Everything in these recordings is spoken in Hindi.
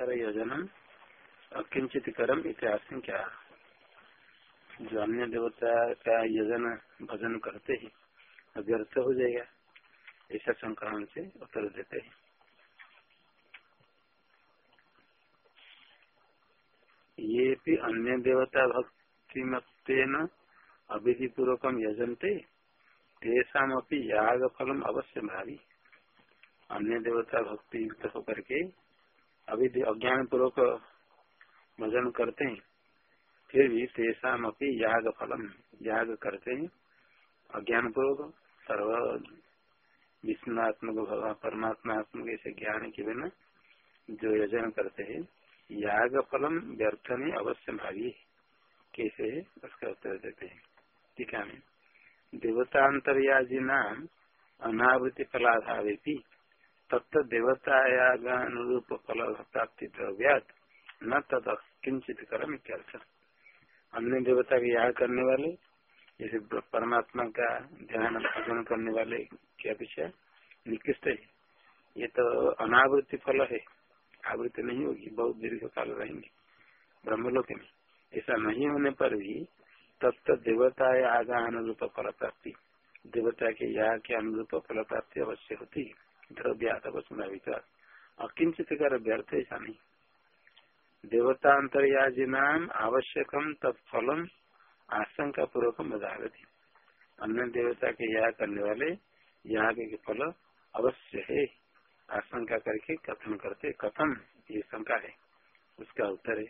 देवतांतर योजन अकिंचित करम इतिहास क्या? जो अन्य देवता का योजन, भजन करते हैं व्यर्थ हो जाएगा। ऐसा संक्रमण से उत्तर देते हैं। ये भी अन्य देवता भक्ति मतेन अविधि पूर्वक यजनते तेषा याग फलम अवश्य भावी। अन्य देवता भक्ति युक्त होकर के अविधि अज्ञान पूर्वक भजन करते हैं, फिर भी तेषा याग फलम याग करते हैं। अज्ञान पूर्वक सर्व विष्णुआत्मक भगवान परमात्मात्मक ऐसे ज्ञान के बिना जो यजन करते हैं याग फलम व्यर्थ नहीं, अवश्य भावी कैसे है? उसका उत्तर देते हैं। टीका में देवतांतरयाजी नाम अनावृति फलाधावे तत्व देवतायागानुरूप फल प्राप्ति द्रव्यात न तद किंचित करम इत्यर्थ। अन्य देवता के याग करने वाले जैसे परमात्मा का ध्यान भजन करने वाले की अपेक्षा निकृष्ट है। ये तो अनावृत्ति फल है। आवृत्ति नहीं होगी, बहुत दीर्घ काल रहेंगे। ब्रह्मलोक में ऐसा नहीं होने पर भी तत्व देवता आगा अनुरूप फल प्राप्ति देवता के यहाँ के अनुरूप फल प्राप्ति अवश्य होती है। द्रव्यात विश्वास अकिंचित कर व्यर्थ ऐसा नहीं देवतांतरयाजी नाम आवश्यकम तत्फलम आशंका पूर्वक मदागति अन्य देवता के यहाँ करने वाले यहाँ के फल अवश्य है। आशंका करके कथन करते कथन ये शंका है। उसका उत्तर है।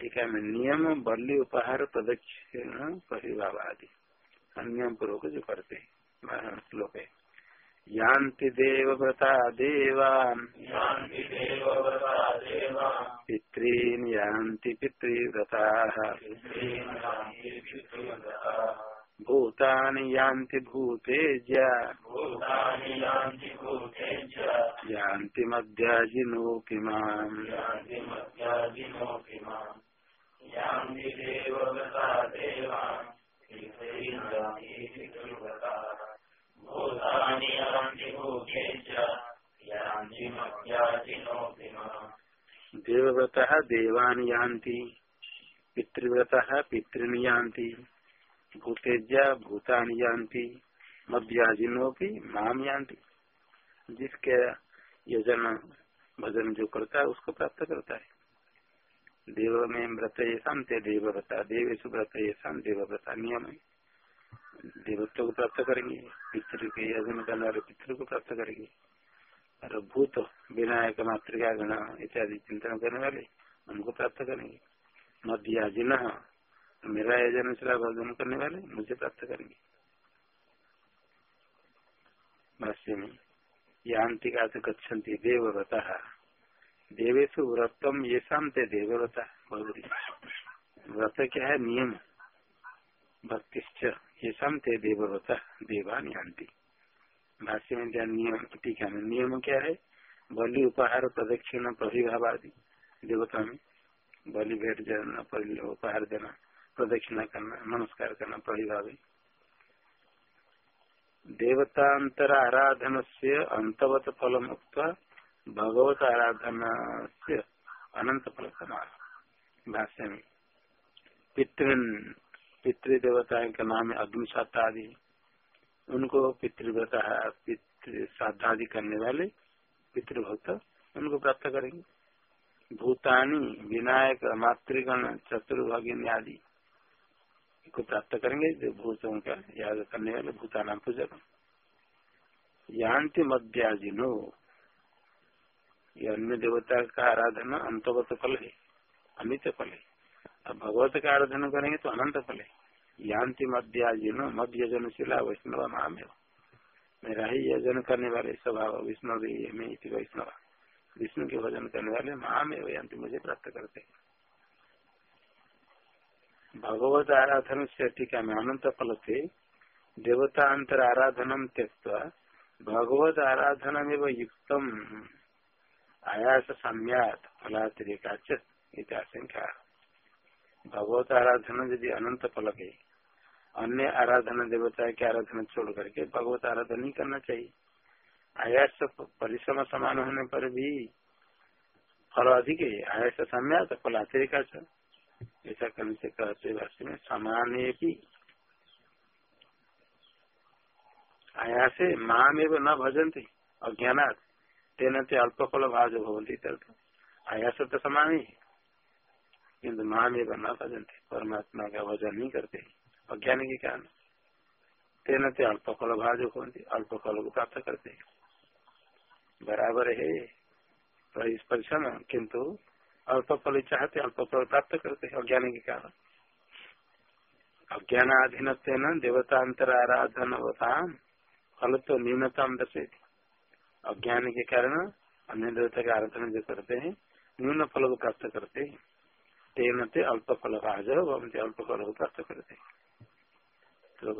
ठीक है नियम बल्ली उपहार प्रदक्षिण परिभाव आदि। नियम पूर्वक जो करते श्लोक है। यान्ति देवव्रता देवान् पितॄन् यान्ति पितृव्रताः। भूतानि यान्ति भूतेज्य। यान्ति मध्याजिनोऽपि माम्। यान्ति देवव्रता देवान् देवव्रत देवान यान्ति पितृन यान्ति भूतेजा भूतान यान्ति मध्याजिनो भी माम यान्ति। जिसके यजन भजन जो करता है, उसको प्राप्त करता है। देव में व्रत ये शांत देवव्रता देवेश व्रत ये शांत देवव्रता नियम है देवत्व को प्राप्त करेंगे, पितृ के यजन करने वाले पितृ को प्राप्त करेंगे। और भूत, विनायक मातृका गण इत्यादि चिंतन करने वाले, उनको प्राप्त करेंगे। मध्या जिन मेरा यजन चला भजन करने वाले, मुझे प्राप्त करेंगे। में यांतिका से गच्छन्ति देवव्रता। देवेशु व्रतम ये शांत देवव्रता। व्रत क्या है? नियम। भक्तिश्च। ये ते देवव्रता देवान यान्ति भाष्य में क्या नियम टीका में नियम क्या है बलि उपहार प्रदक्षिण प्रभिभाव आदि देवता में बलि भेट देना उपहार देना प्रदक्षिणा करना नमस्कार करना प्रभिभाव देवतांतर आराधन से अंतवत फल मुक्त भगवत आराधना से अनंत फल समान भाष्य में पितृन पितृदेवता का नाम है अग्निशात आदि, उनको पितृव्रता पितृ श्राद्धादि करने वाले पितृभक्त उनको प्राप्त करेंगे। भूतानी, विनायक, मातृगण, चतुर्भगिन आदि को प्राप्त करेंगे, जो भूतों का याद करने वाले भूतानाम पूजक। यांति मध्याजिनो ये अन्य देवता का आराधना अंतगत फल है अमित फल है। भगवत का आराधना करेंगे तो अनंत फल है। यांति मध्याजिन मध्य जन शिला वैष्णव नाम है मेरा ही यजन करने वाले स्वभाव, विष्णु में वैष्णव। विष्णु के भजन करने वाले माम है यांति मुझे प्राप्त करते भगवत आराधन से टीका में अनंत फल थे। देवता अंतर आराधनम त्यक्त भगवत आराधन में युक्तम। आयास सम्यात फलातिरिका इत्याशंका भगवत आराधना यदि अनंत फलक है अन्य आराधना देवता की आराधना छोड़ करके भगवत आराधना नहीं करना चाहिए। आयास परिश्रम समान होने पर भी फल अधिक है। आयस सम्या तो फल अतिरिका ऐसा करने से कहते भाष्य में समान भी आया से माम एवं न भजनते अज्ञात तेन अल्प फल भाज भवंती आयास तो समान ही। किन्तु माम एवं न भजनते परमात्मा का भजन नहीं करते। अज्ञान के कारण। तेन ते अल्प फल भाज भवंती अल्प फल को प्राप्त करते। बराबर है। परिश्रम किंतु अल्प फल चाहते, अल्प फल प्राप्त करते अज्ञान के कारण। अज्ञानाधीन देवतांतर आराधन फल तो न्यूनता दर्शे अज्ञान के कारण अन्य देवता का आराधना जो करते हैं, न्यून फल को प्राप्त करते हैं। ते अल्प फल राज अल्प फल को प्राप्त करते तो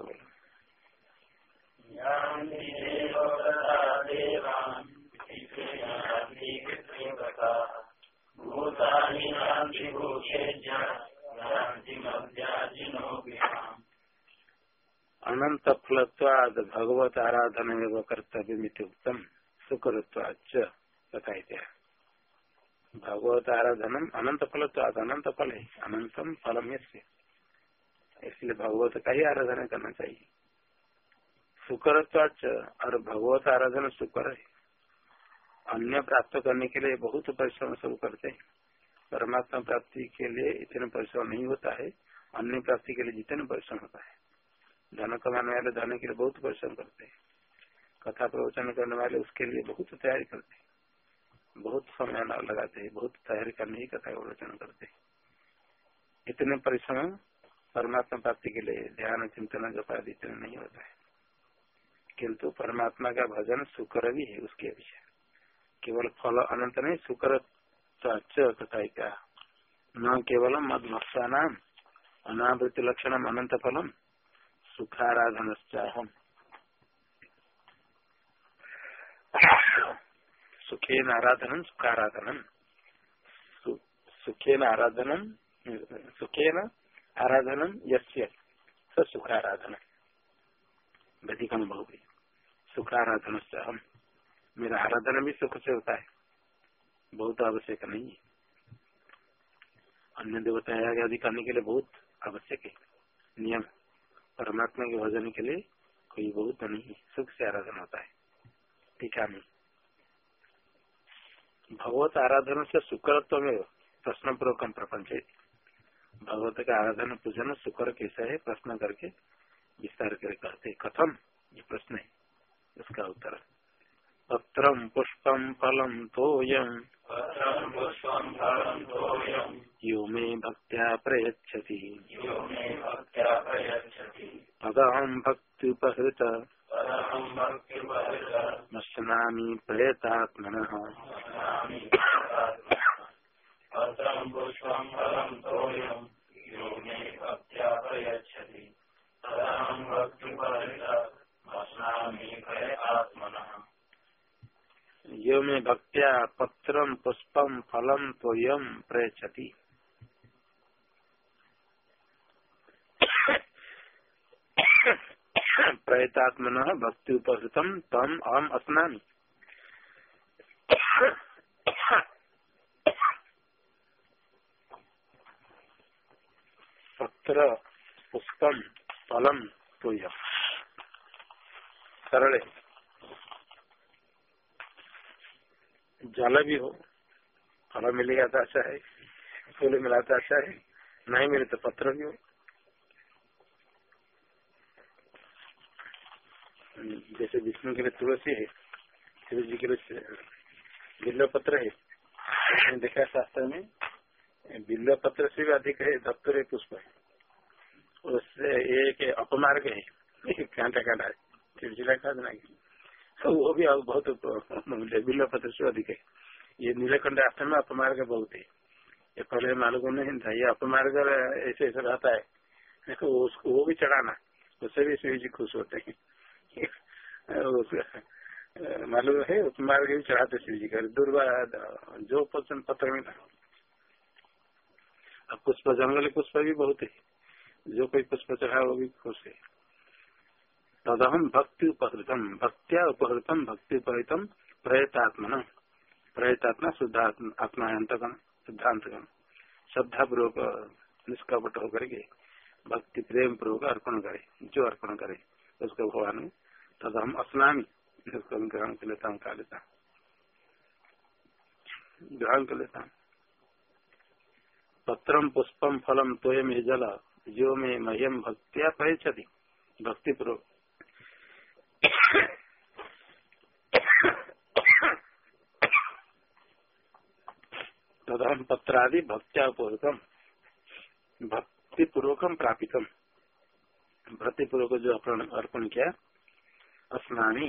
अनंत फलत्वाद भगवत आराधन एवं कर्तव्य उत्तम सुकृत्वाच तथा भगवत आराधनम अनंत फलत्वाद अनंत फल है अनंतम फलम इसलिए भगवत का ही आराधना करना चाहिए। सुकरत्वाच और भगवत आराधना सुकर है। अन्य प्राप्त करने के लिए बहुत परिश्रम सब करते हैं। परमात्मा प्राप्ति के लिए इतने परिश्रम नहीं होता है। अन्य प्राप्ति के लिए जितने परिश्रम होता है। धन कमाने वाले धन के लिए बहुत परिश्रम करते हैं। कथा प्रवचन करने वाले उसके लिए बहुत तैयारी करते हैं। बहुत समय लगाते हैं बहुत तैयारी करने ही कथा प्रवचन करते। हैं इतने परिश्रम परमात्मा प्राप्ति के लिए ध्यान चिंतन जपादि इतने नहीं होता है। किंतु परमात्मा का भजन सुकर भी है, उसके विषय। केवल फल अनंत नहीं, शुक्र तथा न केवल मद मत्सा नाम अनावृत्ति लक्षण अनंत फलम सुखाराधन सुखेन आराधन, सुखाराधन। सुखेन आराधन सुखेन आराधन, यस्य सुखाराधन। व्यधिकम सुखाराधन हम मेरा आराधना भी सुख से होता है। बहुत आवश्यक नहीं है। अन्य देवता आदि करने के लिए बहुत आवश्यक है। नियम, परमात्मा के भजन के लिए कोई बहुत नहीं है। सुख से आराधना होता है। टीका में भगवत आराधना से शुक्रत्व में प्रश्न पूर्वक प्रपंच भगवत का आराधना पूजन शुक्र कैसा है, प्रश्न करके विस्तार करके कहते कथम ये प्रश्न है उसका उत्तर। पत्रम पुष्पम फलम तोयम् यो मे भक्त्या प्रयच्छति। तदहं भक्त्युपहृत। नश्नामि प्रयतात्मनः। पुष्पं भक्त्युपहृत। नश्नामि प्रयतात्मनः। यो में भक्त्या पत्रम पुष्पम फलम तो यम प्रयचती प्रयतात्मन भक्ति उपहृतम तम अहम अस्ना पत्र पुष्पम फलम तो यम सरल। जल भी हो, फल मिलेगा तो अच्छा है, फूल मिला तो अच्छा है, नहीं मिले तो पत्र भी हो। जैसे विष्णु के लिए तुलसी है शिव जी के लिए बिल्व पत्र है। देखा शास्त्र में, बिल्व पत्र से भी अधिक है दफ्तर पुष्प है। उससे एक अपमार्ग है कांटा कांटा है। चिड़चिड़ा खा देना तो वो भी बहुत बिल्व पत्र से अधिक है। ये नीलकंठ आश्रम में अपमार्ग बहुत है। ये पहले मालूम नहीं था, ये अपमार्ग ऐसे ऐसे रहता है। देखो उसको वो भी चढ़ाना, उससे भी शिव जी खुश होते हैं। मालूम है उपमार्ग भी चढ़ाते शिव जी का। दुर्वा जो पचन पत्र में था। अब पुष्प जंगल पुष्प भी बहुत है। जो कोई पुष्प चढ़ा वो भी खुश है। तदहम भक्ति उपहृतम भक्त्या उपहृतम भक्ति उपहृतम प्रयतात्मन प्रयतात्मा शुद्ध आत्मा अंतगण सिद्धांतगण श्रद्धा पूर्वक निष्कपट होकर के भक्ति प्रेम पूर्वक अर्पण करे। जो अर्पण करे, उसको भगवान तद हम अस्नामी। उसको ग्रहण कर लेता हूँ खा लेता। ग्रहण कर लेता। पत्रम पुष्पम फलम तोयम जल जो में मह्यम भक्तिया पहचती भक्ति पूर्वक तदहम पत्रादि भक्त्या पूर्वकम भक्ति पूर्वकम प्रापितम। भक्ति पूर्वक जो अर्पण किया स्नानी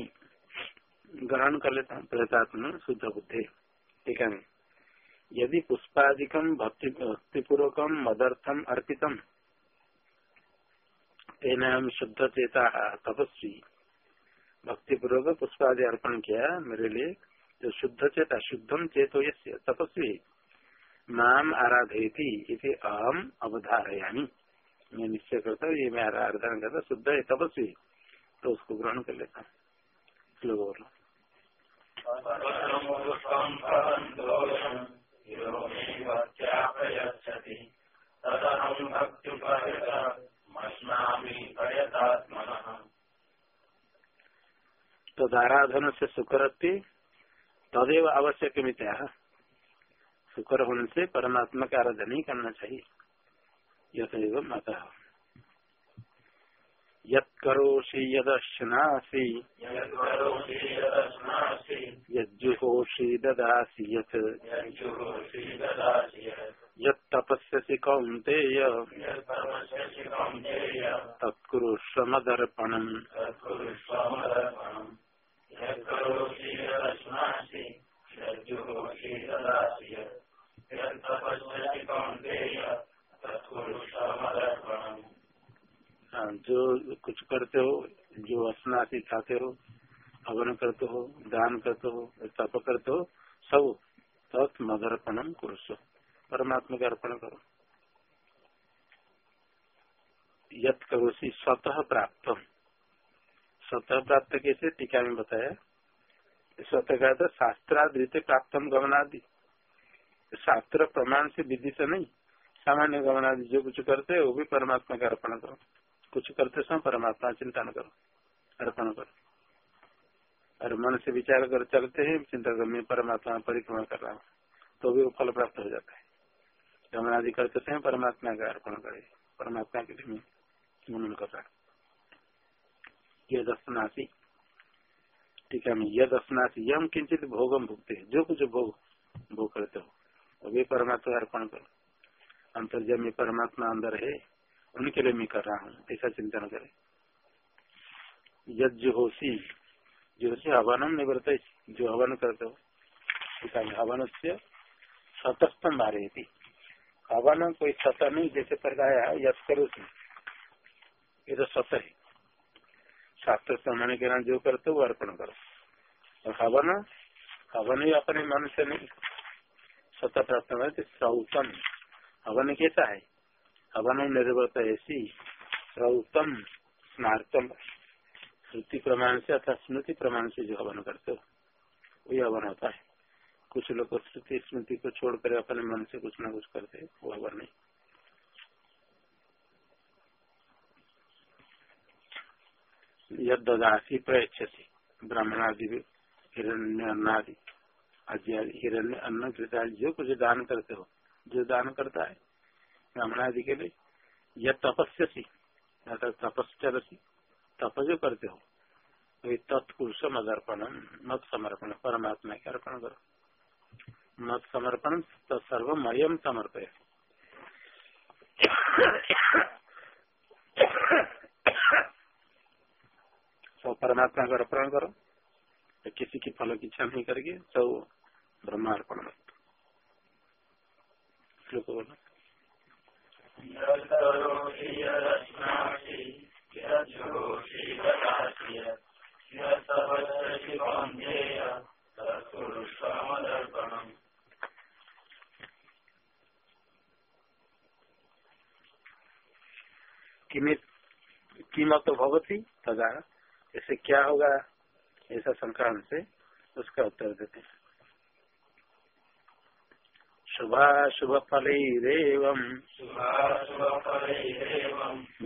ग्रहण कर लेता हूँ प्रेतात्म शुद्ध बुद्धि। ठीक है यदि पुष्पादिकम भक्ति भक्ति पूर्वकम मदर्थम अर्पितम तेना शुद्ध चेता तपस्वी। भक्ति पूर्वक पुष्प आदि अर्पण किया मेरे लिए, जो शुद्ध चेता शुद्धम चेतो ये तपस्वी। नाम आराधयती इसे अहम अवधारयामी। मैं निश्चय करता हूँ, ये मैं आराधना करता शुद्ध है, तपस्वी। तो उसको ग्रहण कर लेता हूँ। तदाराधन से सुकरती तदेव आवश्यक मित्या सुकर होने से परमात्मा का आराधन ही करना चाहिए। यथेव माता यत्करोषि यदश्नासि। यज्जुहोषि ददासि यत्। यत्तपस्यसि कौन्तेय। तत्कुरुष्व मदर्पणम् हाँ जो कुछ करते हो, जो स्नासी खाते हो, हवन करते हो, दान करते हो, तप करते हो, सब तत् मदर्पणम कुरुष परमात्मा का अर्पण करो। यत करोसी स्वतः प्राप्त स्वतः प्राप्त कैसे टीका में बताया स्वतः का था शास्त्रादृत प्राप्त गमनादि। शास्त्र प्रमाण से विधि से नहीं, सामान्य गमनादि जो कुछ करते हैं, वो भी परमात्मा का अर्पण करो। कुछ करते समय परमात्मा चिंतन करो, अर्पण करो। और मन से विचार कर चलते हैं, चिंता कर मैं परमात्मा परिक्रमा कर रहा हूँ तो भी वो फल प्राप्त हो जाता है। गमनादि करते समय परमात्मा का अर्पण करे, परमात्मा के लिए मनन कर रहा ये दर्शनाशी ठीक है यद यम किंचित भोगम भुगते जो कुछ भोग भोग करते हो। वो परमात्मा अर्पण करो। अंतर्जमी परमात्मा अंदर है, उनके लिए मैं कर रहा हूँ, ऐसा चिंतन करे। यद जो सी जो से हवनम निवृत जो हवन करते हो। हवन से सतस्तम बारे थी हवन कोई सतह नहीं, जैसे प्रकाया यद करो ये तो सतह है। शास्त्र समझने के नाम जो करते वो अर्पण करो और हवन हवन ही अपने मन से नहीं सत प्राप्त है सौतम हवन कैसा है हवन निर्भरता ऐसी सौतम स्नातम श्रुति प्रमाण से अर्थात स्मृति प्रमाण से जो हवन करते हो वही हवन होता है कुछ लोग श्रुति स्मृति को छोड़कर अपने मन से कुछ ना कुछ करते वो हवन नहीं यद ददासी प्रयच्छसी ब्राह्मणादि हिरण्य अन्नादि हिरण्य अन्न कृता जो कुछ दान करते हो, जो दान करता है, ब्राह्मणादि के लिए यह तपस्यसी तपस्वी तप जो करते हो तो तत्पुरुष मत समर्पण, परमात्मा के अर्पण करो। मत समर्पण तत्सर्व मयम समर्पय सब परमात्मा को अर्पण करो। तो किसी की फल की इच्छा नहीं करके सब ब्रह्मार्पण श्लोक बोलो। कीमत तो भगवती तदा ऐसे क्या होगा ऐसा संक्रांत से उसका उत्तर देते हैं। शुभाशुभ फलैरेवं।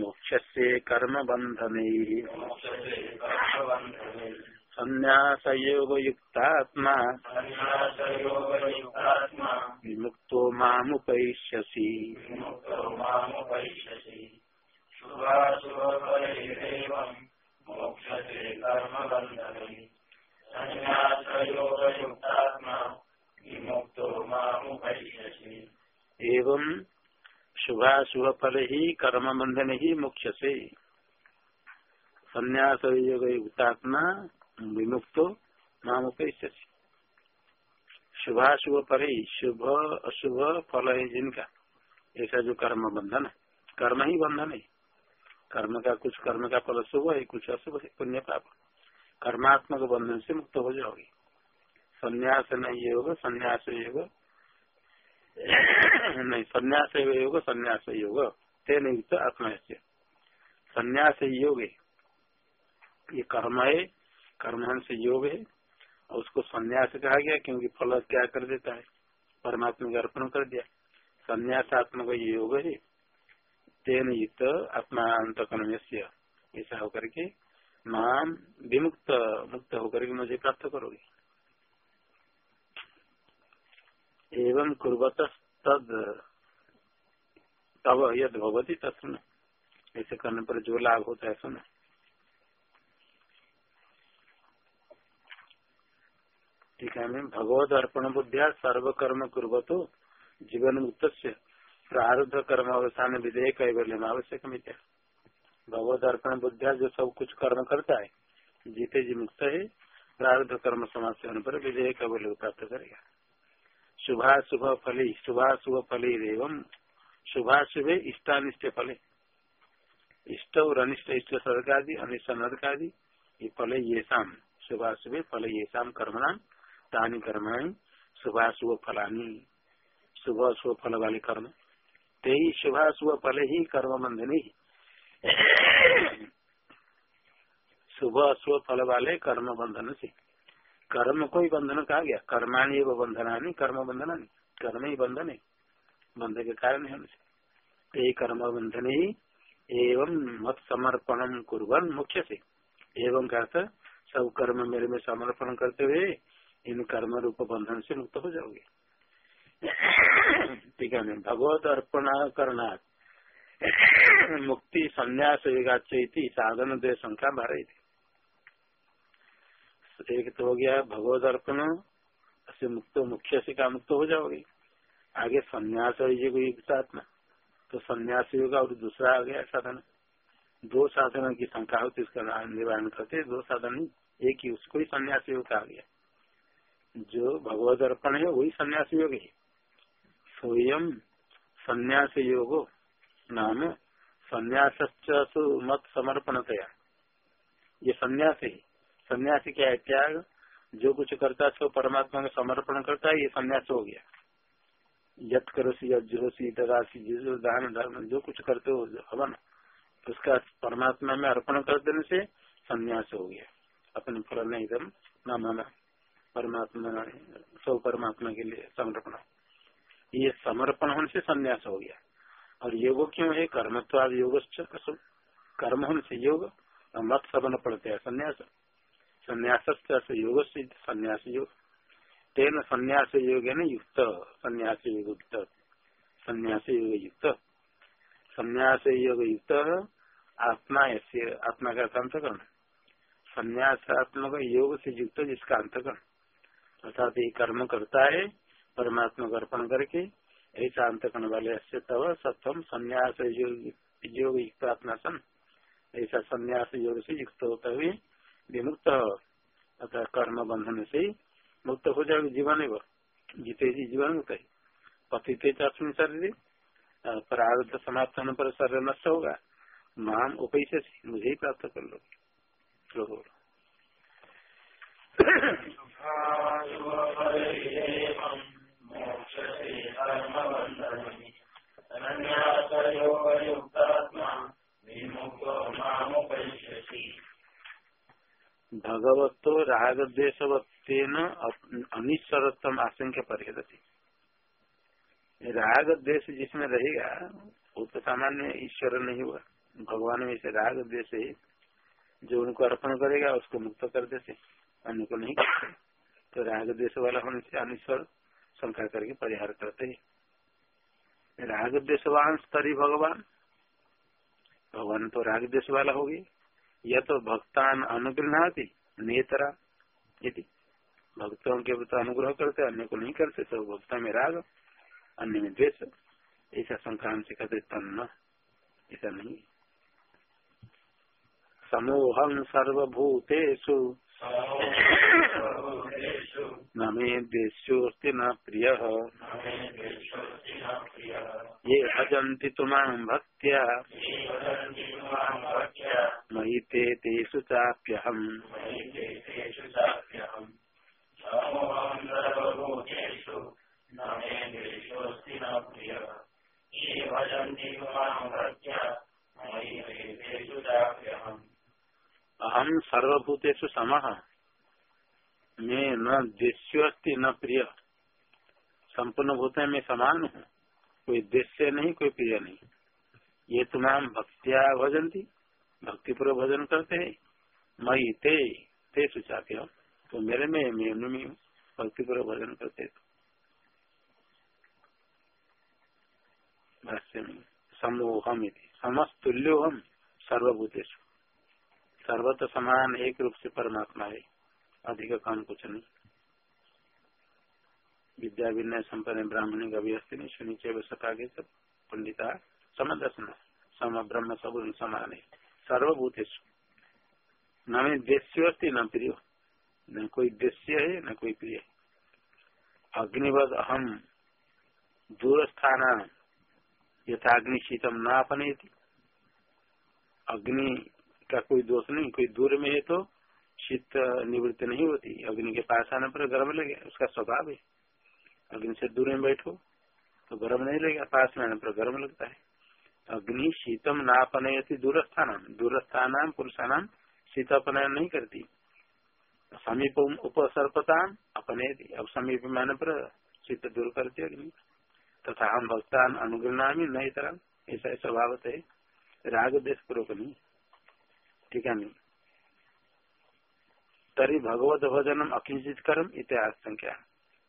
मोक्ष से कर्म बंधने संन्यासयोग युक्तात्मा विमुक्तो मामुपैष्यसि। एवं शुभाशुभ फल ही कर्म बंधन ही मुख्य से संन्यास योग युक्तात्मा विमुक्तो नाम शुभाशुभ फल ही शुभ, अशुभ फल है जिनका। ऐसा जो कर्म बंधन है। कर्म ही बंधन है। कर्म का, कुछ कर्म का फल शुभ है कुछ अशुभ है पुण्य पाप कर्मात्मक बंधन से मुक्त हो जाओगे। संन्यास नहीं योग संन्यास योग नहीं, संन्यास योग संन्यास योग तेन युक्त आत्मा से संन्यास योग है। ये कर्म है, कर्म से योग है। और उसको संन्यास कहा गया, क्योंकि फल क्या कर देता है? परमात्मा का अर्पण कर दिया। संन्यासात्मक योग है। तेन युक्त आत्मा अंत से ऐसा होकर के नाम विमुक्त, मुक्त होकर के मुझे प्राप्त करोगे। एवं कुर्बत तद तब यद भगवती तत्न ऐसे करने पर जो लाभ होता है सुनो। ठीक है भगवत अर्पण बुद्धिया सर्वकर्म कुर्बतो जीवन मुक्त से प्रारब्ध कर्म अवसान विधेय कैवल्य आवश्यक मित्या भगवत अर्पण बुद्धिया जो सब कुछ कर्म करता है, जीते जी मुक्त है प्रारब्ध कर्म समाप्त होने पर विधेय कैवल्य प्राप्त करेगा। शुभाशुभ फले शुभाशुभ फले एवं शुभाशुभ इष्टानिष्ट फले। इष्ट और अनिष्ट इष्ट आदि अनिष्ट नर्क आदि ये फले ये शाम शुभाशुभ फल ये शाम कर्मणा, तानी कर्माणी शुभाशुभ फलानी। शुभ शुभ फल वाले कर्म। ते ही शुभाशुभ फल ही कर्म बंधन ही शुभ अशुभ फल वाले कर्म बंधन से। कर्म को ही बंधन कहा गया। कर्माणी वो बंधनानी, कर्म बंधनानी। कर्म ही बंधन है। बंधन के कारण है उनसे। ते कर्म बंधन ही एवं मत समर्पण कुरन मुख्य से एवं का सब कर्म मेरे में समर्पण करते हुए इन कर्म रूप बंधन से मुक्त हो जाओगे। ठीक है भगवत अर्पण करना मुक्ति, संन्यास साधन, दे, संख्या थी एक तो हो गया भगवत अर्पण से मुक्त, मुख्य से का मुक्त हो जाओगे? आगे संन्यास आत्मा तो संन्यास योग और दूसरा आ गया साधन. दो साधनों की संख्या होती इसका निवारण करते दो साधन एक ही, उसको ही संन्यास योग कहा गया. जो भगवत अर्पण है, वही संन्यास योग है. स्वयं संन्यास योग नाम संन्यास मत समर्पणतया ये संन्यास ही सन्यासी क्या है? त्याग, जो कुछ करता है परमात्मा का समर्पण करता है, ये संन्यास हो गया। यद करो सी यजोसी दरासी जो दान, धर्म, जो कुछ करते हो हवन, उसका परमात्मा में अर्पण कर देने से संन्यास हो गया। अपने फल नहीं एकदम न परमात्मा सब परमात्मा के लिए समर्पण। ये समर्पण होने से संन्यास हो गया। और योग क्यों है? कर्म तो कर्मत्वाद योग कर्म होने से योग मत सबन पड़ते हैं संन्यास। संन्यास योग संन्यास योग। तेन संन्यास योग न युक्त, संन्यास योग युक्त। संन्यास योग युक्त। संन्यास योग युक्त, आत्मा ऐसे, आत्मा का अंतकरण। संन्यासात्मक योग से युक्त जिसका अंतकरण। अर्थात ये कर्म करता है परमात्मा को अर्पण करके ऐसा अंतकरण वाले ऐसे तब सत्वम संन्यास योग युक्त आत्मा सन। ऐसा संन्यास योग से युक्त होता हुए विमुक्त अतः कर्म बंधन से मुक्त हो जाएगा जीवन है जीते जी जीवन मुक्त है। पतिते अस्मिन शरीर। प्रारब्ध समाप्त होने पर शरीर नष्ट होगा। मान उपैसे मुझे ही प्राप्त कर लो। भगवतो राग द्वेषवत्न अनिश्वरतम आशंका परिहरती। राग द्वेष जिसमें रहेगा, वो तो सामान्य ईश्वर नहीं हुआ। भगवान में से राग द्वेष जो उनको अर्पण करेगा, उसको मुक्त कर देते अन्य को नहीं करते। तो राग द्वेष वाला होने से अनिश्वर शंका करके परिहार करते है। राग द्वेषवान स्तरी भगवान। भगवान तो राग देश वाला होगी। या तो भक्तान अनुग्रह नेतरा। यदि भक्तों के तो अनुग्रह करते, अन्य को नहीं करते तो भक्ता में राग, अन्य में द्वेष। ऐसा संक्रांत से कहते, तन्न। ऐसा नहीं। समूहम सर्वभूतेषु। न मे द्वेष्योस्ति न प्रिय। ये भजन्ति तुमां भक्त्या। मयि ते तेषु चाप्यहम्। अहम सर्वभूतेषु समः। मैं न देश्योस्ति न प्रिय। संपूर्ण भूत में समान हूँ। कोई देश्य नहीं, कोई प्रिय नहीं। ये तुम्हाम भक्तिया भजंती भक्ति पूर्व भजन करते हैं। मई ते ते सुचाते हो। तो मेरे में मैं उनमें भक्ति पूर्व भजन करते भाष्य में समूहम समस्तुल्यो हम सर्वभूतेश सर्वत समान एक रूप से परमात्मा है। अधिक काम कुछ नहीं। विद्या विनय संपन्न ब्राह्मण अभिहस्ती नहीं सुनिचे सका के सब पंडिता समदर्शन सम ब्रह्म सब समान है। सर्वभूतेश न में देश्य न प्रिय। न कोई देश्य है, न कोई प्रिय अग्निवद अहम दूर स्थान यथाग्नि शीतम न अपने अग्नि का कोई दोष नहीं, कोई दूर में है तो शीत निवृत्ति नहीं होती, अग्नि के पास आने पर गर्म लगे उसका स्वभाव है। अग्नि से दूर में बैठो तो गर्म नहीं लगेगा, पास में आने पर गर्म लगता है। अग्नि शीतम ना अपनयती दूरस्थान दूरस्थान पुरुषानाम शीत अपनयन नहीं करती। समीप उपसर्पता अपने अब समीप में आने पर शीत दूर करती अग्नि। तथा हम भक्तान अनुग्रह नहीं तरह ऐसा स्वभाव है। राग देश पूर्वक नहीं। ठीक है नहीं तरी भगवत भजनम अकिंचित कर्म इतिहास संख्या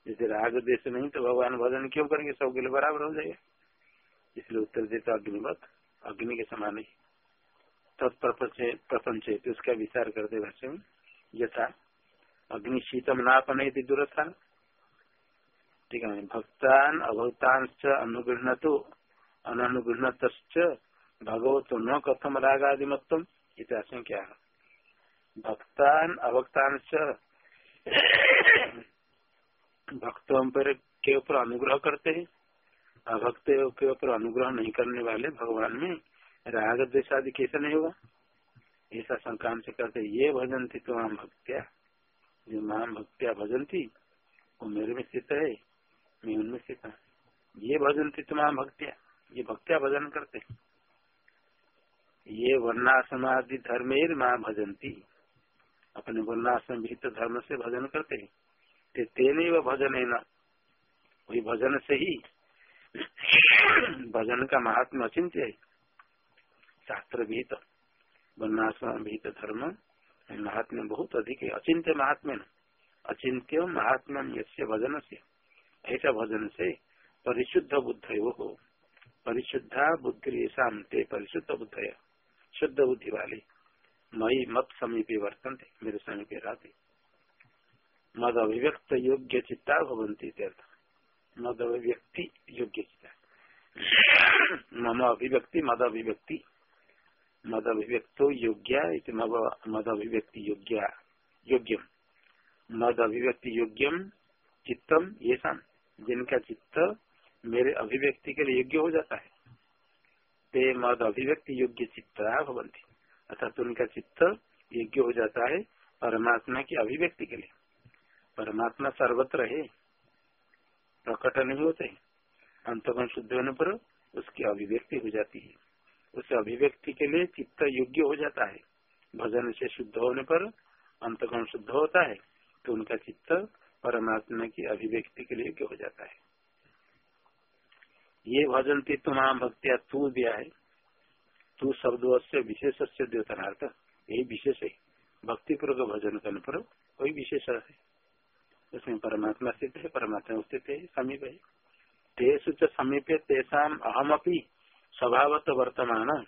जैसे राग देश नहीं तो भगवान भजन क्यों करेंगे? सबके लिए बराबर हो जाएगा। इसलिए उत्तर देता अग्निवत। अग्नि के समान ही। तत्प्रपंच तो उसका विचार करते भाष्य में यथा, अग्नि शीतम नापन दूर था ठीक है, भक्तान अभक्तान अनुगृहण तो अनुगृहण भगवत न कथम रागादिमत्व इतिहास क्या भक्तान अभक्तान भक्तों पर के ऊपर अनुग्रह करते हैं। अभक्त के ऊपर अनुग्रह नहीं करने वाले भगवान में राग द्वेशादि कैसे नहीं होगा? ऐसा संक्रांत से करते ये भजन थी तो आम भक्त्या, जो भक्तिया भजन थी वो मेरे में स्थित है, मैं उनमें स्थित हूँ। ये भजन थी तुम्हारा भक्तिया, ये भक्तिया भजन करते ये वर्णा समाधि धर्मेर माँ भजंती अपने वर्णाश्रम भीत धर्म से भजन करते हैं। ते तेने व भजन है न वही भजन से ही भजन का महात्मा अचिंत्य है। शास्त्र भीत वर्णाश्रम भीत धर्म महात्म्य बहुत अधिक है। अचिंत्य महात्म्य अचिंत्य महात्मा यसे भजन से ऐसा भजन से परिशुद्ध बुद्ध वो परिशुद्धा बुद्धि शांति परिशुद्ध बुद्ध शुद्ध बुद्धि वाले मई मत समीपे वर्तनते, मेरे समीपे रहते मद अभिव्यक्त योग्य चित्ता भवंती मद अभिव्यक्ति योग्य चित्ता। मम अभिव्यक्ति मद अभिव्यक्ति मद अभिव्यक्तो योग्य मद अभिव्यक्ति योग्य, योग्यम। मद अभिव्यक्ति योग्यम चित्तम ये जिनका चित्त मेरे अभिव्यक्ति के लिए योग्य हो जाता है। ते मद अभिव्यक्ति योग्य चित्ता भवंती अर्थात उनका चित्त योग्य हो जाता है परमात्मा की अभिव्यक्ति के लिए। परमात्मा सर्वत्र है, प्रकट नहीं होते, अंतगुण शुद्ध होने पर उसकी अभिव्यक्ति हो जाती है। उस अभिव्यक्ति के लिए चित्त योग्य हो जाता है। भजन से शुद्ध होने पर अंतगुण शुद्ध होता है तो उनका चित्त परमात्मा की अभिव्यक्ति के लिए योग्य हो जाता है। ये भजन तुम भक्तिया तू दिया है। तू शब्द से विशेष से द्योतनार्थ, यही विशेष है। भक्ति पूर्वक भजन करने पर कोई विशेष है। उसमें परमात्मा स्थित है, परमात्मा स्थित है, समीप है। तेसु च समीपे तेसाम अहम अपनी स्वभावत वर्तमान।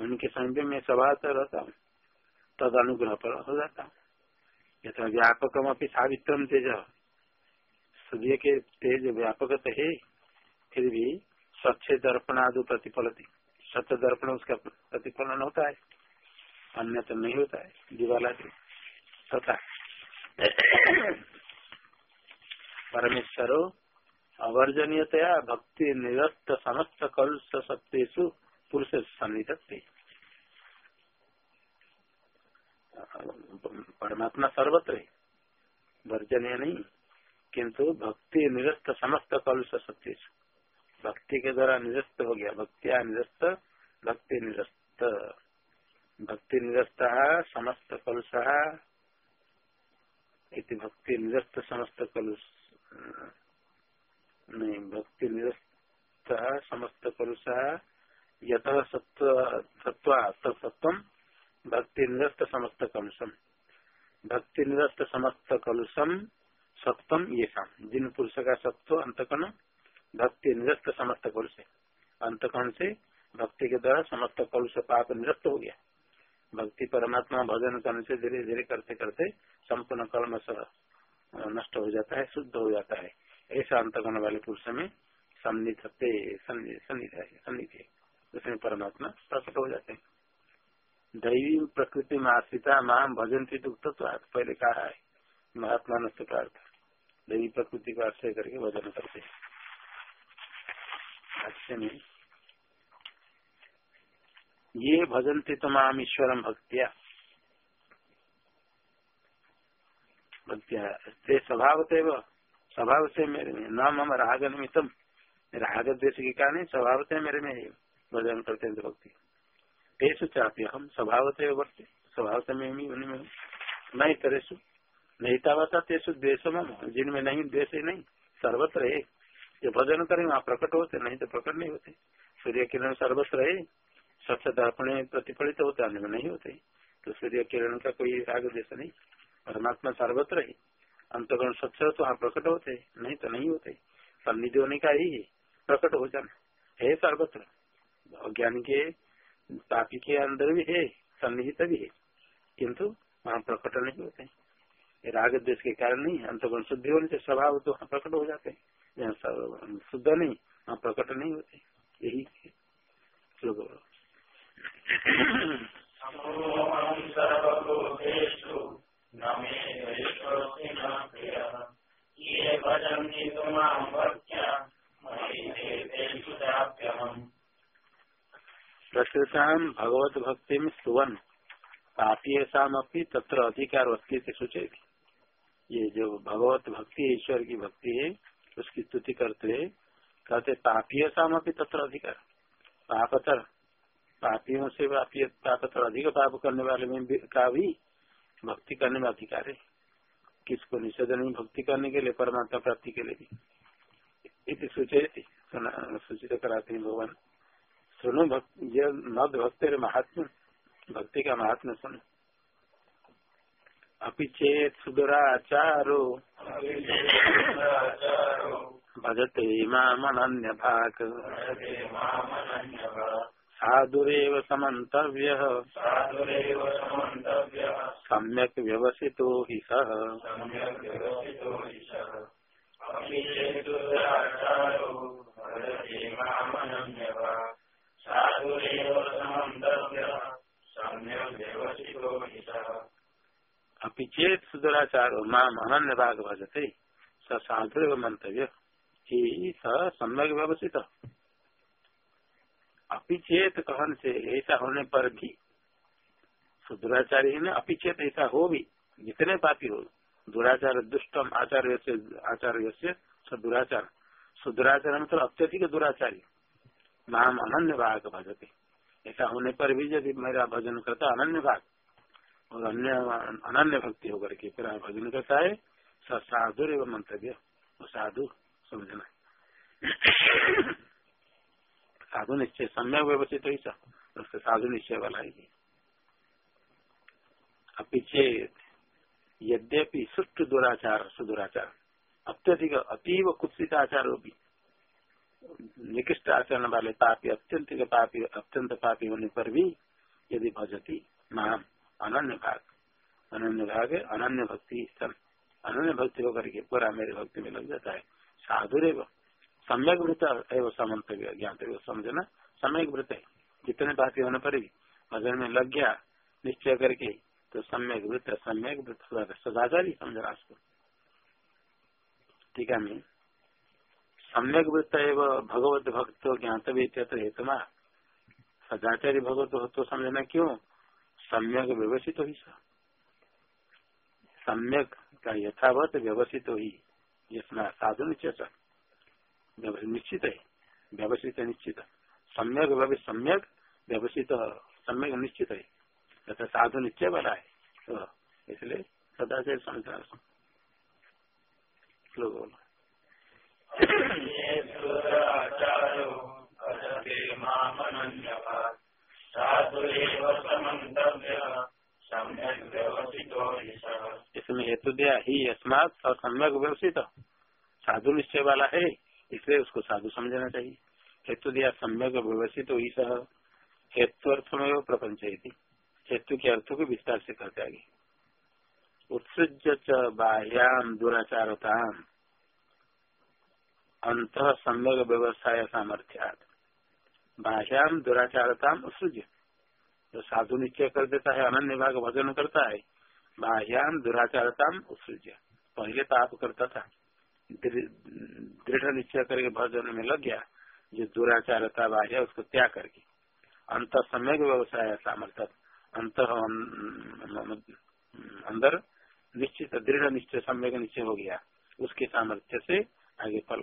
उनके समीप में स्वभाव रहता हूँ। तद अनुग्रह पर हो जाता हूँ। यथा व्यापकम अपनी सावित्रम तेज। सूर्य के तेज व्यापक है, फिर भी स्वच्छ दर्पण आदि प्रतिफलती। सत्य दर्पण उसका प्रतिफलन होता है। अन्य तो नहीं होता है। दिवाला के तथा। परमेश्वर, अवर्जनीयतया भक्ति निरस्त समस्त कलुष सत्यु पुरुष सन्निधत्ते। परमात्मा सर्वत्र वर्जनीय नहीं, किंतु भक्ति निरस्त समस्त कलुष सत्य भक्ति के द्वारा निरस्त हो गया। भक्तिया निरस्त, भक्ति निरस्त। भक्ति निरस्त समस्त कलुष भक्ति निरस्त समस्त कलुष नहीं, भक्ति निरस्त समस्त कलुष यथ सत्व सत्व भक्ति निरस्त समस्त कलुषम। भक्ति निरस्त समस्त कलुषम सप्तम ये जिन पुरुष का सत्व, अंतकरण भक्ति निरस्त समस्त कलुष अंतकरण से भक्ति के द्वारा समस्त कलुष पाप निरस्त हो गया। भक्ति परमात्मा भजन करने से धीरे धीरे करते करते संपूर्ण कर्म नष्ट हो जाता है, शुद्ध हो जाता है। ऐसा अंतकरण वाले पुरुष में सन्निध सन्निध उसमें परमात्मा प्रकट हो जाते हैं। दैवी प्रकृति में आश्रिता माम भजन दुख तो पहले कहा है। महात्मा नष्ट प्रार्थ दैवी प्रकृति को आश्रय करके भजन करते हैं। अच्छे में ये भजनते तमाम ईश्वरम भक्तिया। भक्तिया। स्वभाव स्वभाव से मेरे में नाम हम राग निमित्तम राग देश के कारण स्वभाव से मेरे में भजन करते भक्ति। तेसु चाहते हम स्वभाव से वर्ते स्वभाव से मैं उनमें हूँ नहीं तरेसु नहीं तावता तेसु द्वेश जिनमें नहीं, द्वेष नहीं, सर्वत्र है ये भजन करें, वहाँ प्रकट होते, नहीं तो प्रकट नहीं होते। सूर्य किरण सर्वत्र है स्वच्छता अपने प्रतिफलित होते, अन्य में नहीं होते। तो सूर्य किरण का कोई राग देश नहीं। परमात्मा सर्वत्र है अंतगुण स्वच्छ तो वहाँ प्रकट होते, नहीं तो नहीं होते। सन्निधि होने का ही प्रकट हो। जाना है सर्वत्र। अज्ञानी के, पापी के अंदर भी है, सन्निहित भी है। किंतु वहाँ प्रकट नहीं होते। राग देश के कारण नहीं अंतगुण शुद्धि होने से स्वभाव तो वहाँ प्रकट हो जाते हैं। शुद्ध नहीं वहाँ प्रकट नहीं होते। यही श्लोक भगवत भक्ति में सुवन पापीयसाम तत्र अधिकार वस्ती से सूचित ये जो भगवत भक्ति ईश्वर की भक्ति है उसकी स्तुति करते कहते पापी सामपी तत्र अधिकार पापतर, पापियों से पापी पापतर अधिक पाप करने वाले में का भी भक्ति करने में अधिकार है। किसको निषेध नहीं भक्ति करने के लिए, परमात्मा प्राप्ति के लिए भी। सूचित सूचित कराते हैं भगवान। सुनो भक्ति मद भक्ति महात्मा, भक्ति का महात्मा सुनो। अपि चेत सुदुराचारो। भजते मामन्य भाग साधुरेव समन्तव्यः। सम्यक् व्यवसितो हि सः। साधुरेव समन्तव्यः। सम्यक् व्यवसितो हि सः चेत सुदुराचार माम अनन्य भाग भजते। साधु मंतव्य सम्यक व्यवस्थित अपिचेत कहन से ऐसा होने पर भी सुदुराचारी है ना अपिचेत ऐसा हो भी जितने पापी हो दुराचार दुष्टम आचार्य से आचार्य से दुराचार सुदुराचार मतलब अत्यधिक दुराचारी। नाम अनन्य भाग भजते। ऐसा होने पर भी यदि मेरा भजन करता अनन्य भाग और अन्य, अनन्य भक्ति होकर के फिर भजन करता है साधु एवं मंतव्य साधु समझना साधु निश्चय, सम्यक व्यवस्थित ही उसके साधु निश्चय वाला है पीछे, यद्यपि सुष्ट दुराचार, सुदुराचार, अत्यधिक, अतीव कुत्सित आचार भी निकृष्ट आचरण वाले पापी, अत्यंत पापी अत्यंत पापी होने पर भी यदि भजती नाम अनन्य भाग अनन्य भाग अनन्य भक्ति स्थल अनन्य भक्ति होकर के पूरा मेरे भक्ति में लग जाता है साधुर सम्यक वृत एवं समन्त ज्ञात समझना सम्यक वृत है जितने पापी होने पर भी भजन में लग गया निश्चय करके तो सम्यक वृत्त सम्यक वृत्त सदाचारी समझना उसको टीका में सम्यक वृत्त एवं भगवत भक्त ज्ञात हेतु सदाचारी भगवत भक्त समझना क्यों सम्यक व्यवस्थित ही सम्यक का यथावत व्यवस्थित ही जिसमें साधु निश्चित निश्चित है व्यवस्थित निश्चित। सम्यक सम्यक, व्यवस्थित, सम्यक निश्चित। है तथा साधु निश्चय वाला है तो इसलिए सदाचार समझना श्लोक बोलो। इसमें हेतु दिया ही अस्मात और सम्यक व्यवस्थित। साधु निश्चय वाला है, इसलिए उसको साधु समझना चाहिए। हेतु दिया सम्यक व्यवस्थित ही सह। हेतु अर्थ में वो प्रपंच हेतु के अर्थ को विस्तार से करते आगे। उत्सृज बाह्याम दुराचारता अंत सम्यक व्यवसाय सामर्थ्यात। बाह्याम दुराचारता उत्सृज जो साधु निश्चय कर देता है, अनन्य भाग भजन करता है बाह्याम दुराचारता उत्सृज पहले तो आप करता था। दृढ़ निश्चय करके भजन में लग गया, जो दुराचारता बाह्य, उसको त्याग करके। अंत सम्यक व्यवसाय सामर्थ्य। अंत अंदर निश्चित, दृढ़ निश्चय सम्यक निश्चय हो गया। उसके सामर्थ्य से आगे फल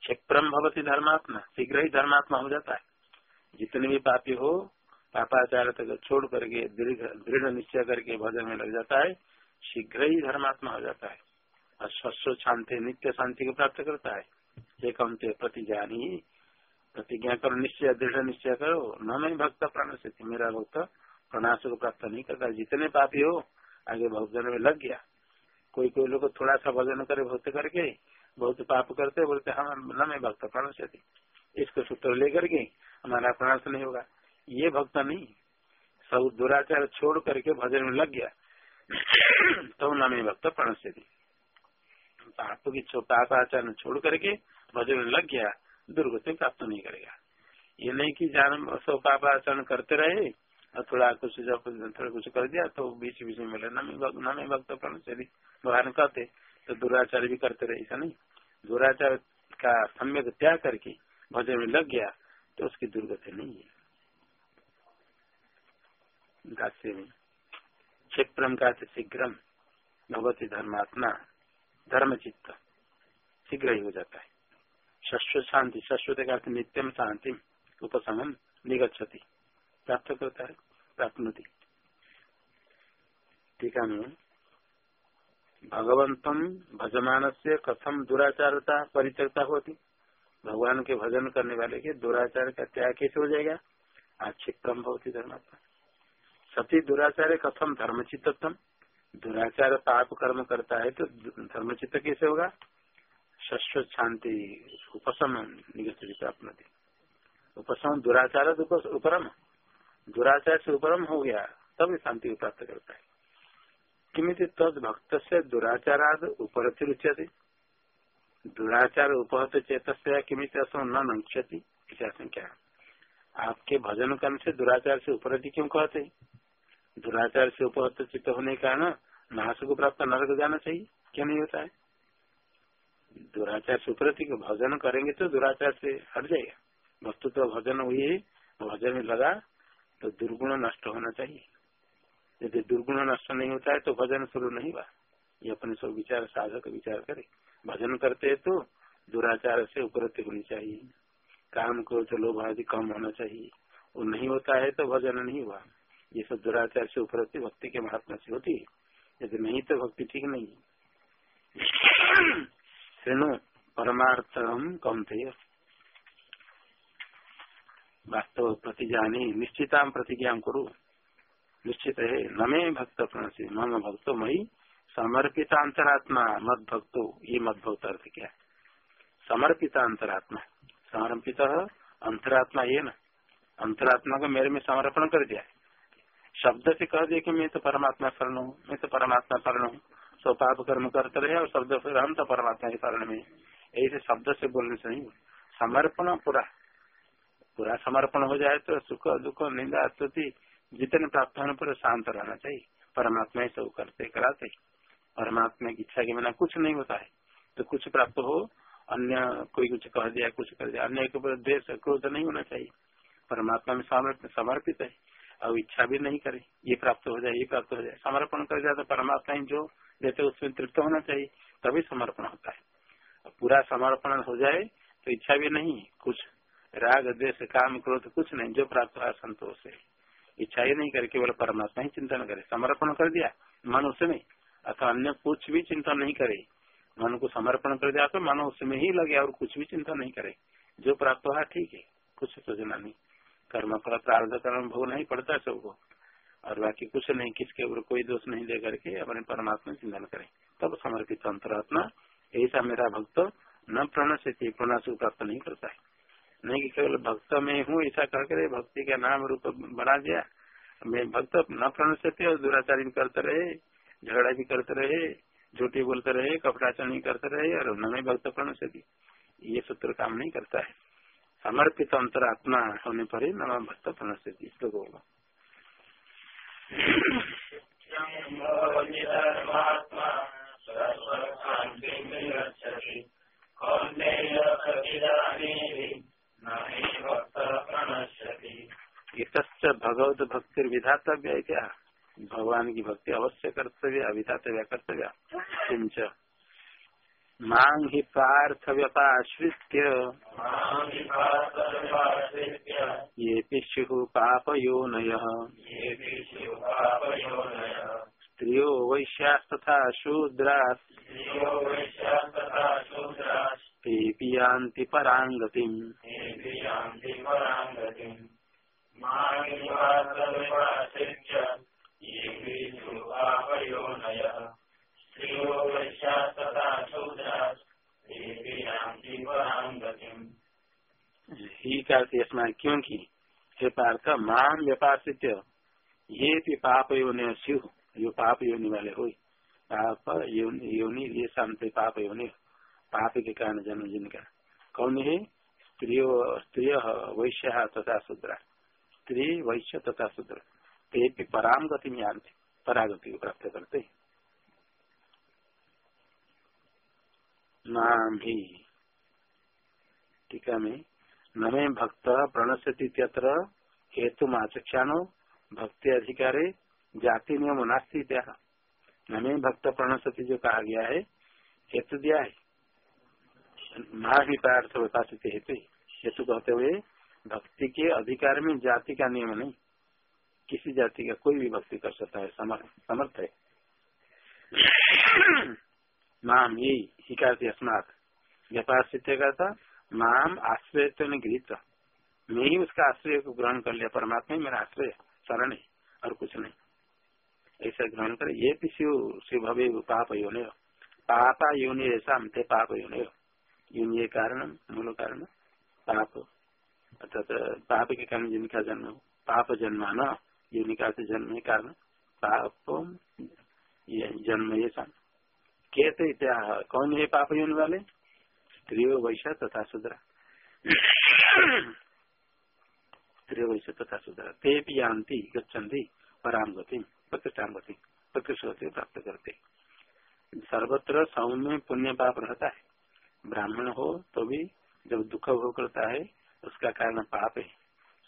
क्षिप्रम भवती धर्मात्मा, शीघ्र ही धर्मात्मा हो जाता है। जितने भी पापी हो, पापाचार तक छोड़ करके दृढ़ निश्चय करके भजन में लग जाता है, शीघ्र ही धर्मात्मा हो जाता है। और स्वस्थ शांति, नित्य शांति को प्राप्त करता है। एक हमते प्रतिजानी, प्रतिज्ञा करो, निश्चय, दृढ़ निश्चय करो, न मैं भक्त प्राण से मेरा भक्त प्रणाश को प्राप्त नहीं करता। जितने पापी हो, आगे भजन में लग गया। कोई कोई लोग थोड़ा सा भजन करे, भक्त करके, बहुत पाप करते, बोलते हम न मैं भक्त प्राण इसको सूत्र लेकर के हमारा प्रणाश नहीं होगा। ये भक्त नहीं, सब दुराचार छोड़ करके भजन में लग गया। तो नाम भक्त प्रण से पाप की पाप आचरण छोड़ करके भजन में लग गया, दुर्गति प्राप्त नहीं करेगा। ये नहीं कि जान, सब पाप आचरण करते रहे थोड़ा कुछ जब थोड़ा कुछ कर दिया तो बीच बीच में मिले नमी भक्त से भगवान कहते तो दुराचार भी करते रहे, ऐसा नहीं। दुराचार का सम्यक त्याग करके भजन में लग गया तो उसकी दुर्गति नहीं है। भाष्य में क्षिप्रम का शीघ्रम, भगवती धर्मात्मा धर्म चित्त शीघ्र ही हो जाता है। शस्व शांति शस्वत का नित्यम शांति उपशमन निगछति प्राप्त करता है। प्राप्त टीका में भगवंतम भजमान से कथम दुराचारता परिचर्ता होती। भगवान के भजन करने वाले के दुराचार का त्याग कैसे हो जाएगा? आक्षिप्रम भवती धर्मात्मा। सती दुराचार कथम धर्मचित्तम दुराचार पाप कर्म करता है तो धर्मचित्त कैसे होगा? शस्व शांति उपशम निगत अपनति उपशम दुराचार उपरम। दुराचार से उपरम हो गया तब शांति को प्राप्त करता है। किमित तद भक्त से दुराचाराद उपरति रुचते दुराचार उपहत चेत किमित न आपके भजन करने से दुराचार से उपरति क्यों कहते? हैं दुराचार से उपहत चित्त होने के कारण नाश को प्राप्त नरक जाना चाहिए? क्या नहीं होता है? दुराचार सुप्रति को भजन करेंगे तो दुराचार से हट जाएगा। वस्तु तो भजन हुई भजन में लगा तो दुर्गुण नष्ट होना चाहिए। यदि दुर्गुण नष्ट नहीं होता है तो भजन शुरू नहीं हुआ। ये अपने सब विचार, साधक विचार करे। भजन करते है तो दुराचार से उपरति होनी चाहिए। काम को लोग आदि कम होना चाहिए। वो नहीं होता है तो भजन नहीं हुआ। ये सब दुराचार से उपरति भक्ति के महात्मा से होती है। यदि नहीं तो भक्ति ठीक नहीं श्रेणु परमार्थ कम थे। वास्तव प्रतिजानी निश्चिता प्रतिज्ञा करो। निश्चित है, न मे भक्त प्रणसी मम भक्तो मई समर्पित अंतरात्मा मत भक्तो ये मत भक्त अर्थ क्या समर्पित अंतरात्मा समर्पित अंतरात्मा ये न। अंतरात्मा को मेरे में समर्पण कर दिया शब्द से कह दिया कि मैं तो परमात्मा शरण हूँ, मैं तो परमात्मा शरण हूँ। सो पाप कर्म करते रहे और शब्द फिर हम तो परमात्मा के शरण में ऐसे शब्द से बोलने से नहीं। समर्पण पूरा। पूरा समर्पण हो जाए तो सुख, दुख, निंदा, स्तुति, जितने प्राप्त होने पर शांत रहना चाहिए। परमात्मा ही सब करते कराते परमात्मा की इच्छा के बिना कुछ नहीं होता है। तो कुछ प्राप्त हो, अन्य कोई कुछ कह दिया, कुछ कर दिया, अन्य के ऊपर द्वेष क्रोध नहीं होना चाहिए। परमात्मा में समर्पित है। और इच्छा भी नहीं करे। ये प्राप्त हो जाए, ये प्राप्त हो जाए। समर्पण कर जाए तो परमात्मा ही जो देते उसमें तृप्त होना चाहिए। तभी समर्पण होता है। पूरा समर्पण हो जाए तो इच्छा भी नहीं कुछ राग, द्वेष, काम, क्रोध, कुछ नहीं। जो प्राप्त हुआ संतोष है। इच्छा ही नहीं करे केवल परमात्मा ही चिंतन करे। समर्पण कर दिया मन उसमें अथवा अन्य कुछ भी चिंता नहीं करे। मन को समर्पण कर दिया तो मन उसमें ही लगे और कुछ भी चिंता नहीं करे। जो प्राप्त हुआ ठीक है, कुछ सोचना नहीं। कर्म फल प्रार्थ कर्म भोग नहीं पड़ता सबको। और बाकी कुछ नहीं, किसके ऊपर कोई दोष नहीं दे करके अपने परमात्मा चिंतन करे। तब समर्पित अंतरात्मा, ऐसा मेरा भक्त न प्रण से प्रणस को प्राप्त नहीं करता है। नहीं कि केवल भक्त में हूँ, ऐसा करके भक्ति का नाम रूप बना दिया। मैं भक्त न प्रण से और दुराचारी करते रहे, झगड़ा भी करते रहे, झूठी बोलते रहे कपड़ा कपड़ाचरण करते रहे और न नवे भक्त प्रण से भी ये सूत्र काम नहीं करता है। समर्पित अंतरात्मा होने पर ही नवा भक्त प्रण से श्लोक होगा भगवत भक्ति विधातव्य है क्या भगवान की भक्ति अवश्य कर्तव्य अभिधातव्य कर्तव्य। किंच मांग ही पार्थ व्यपाश्रित्य ये पिशु पाप योनय स्त्रियो वैश्यास्तथा शूद्रा तेऽपि यान्ति पराङ्गतिम् ही करते क्योंकि हे पार्थ मान व्यापार ये भी पाप योनि शिव यो पाप योनि वाले हो पाप योनि ये शांति पाप योनि पाप के कारण जन्म जिनका कौन है स्त्रियो, स्त्रिय वैश्य तथा शूद्रा स्त्री वैश्य तथा शूद्र ते पराम गति में आते परागति को प्राप्त करते। नाम ही टीका में नमे भक्त प्रणश्यति त्यत्र हेतु आचक्षानो भक्ति अधिकारे जाति नियम नास्ती नमे भक्त प्रणश्यति जो कहा गया है। हेतु दिया है। महाभिपार्थ प्रकाशित हेतु हेतु कहते हुए, भक्ति के अधिकार में जाति का नियम नहीं। किसी जाति का कोई भी भक्ति कर सकता है, समर्थ है। माम यही शिकार अस्मात। सिद्ध का था माम आश्रय तो गृहित। मैं ही उसका आश्रय को ग्रहण कर लिया, परमात्मा ही मेरा आश्रय शरण है, और कुछ नहीं। ऐसा ग्रहण कर, ये भी शिव शिव भवे पाप योनि पापा योनि ऐसा पाप योनि यून ये कारण, मूल कारण, पाप। अर्थात पाप के कारण जिनका जन्म, पाप जन्माना योनिका से जन्म है कारण पाप ये जन्म ये कहते कौन है पाप योनि वाले? स्त्रियो वैश्य तथा शुद्रा स्त्रियो वैश्य तथा शुद्रा ते भी यान्ति गच्छन्ति पराम गति प्रतिष्ठान गति प्रतिष्ठ प्राप्त करते। सर्वत्र सौम्य पुण्य पाप रहता है। ब्राह्मण हो तो भी जब दुख भोग करता है, उसका कारण पाप है।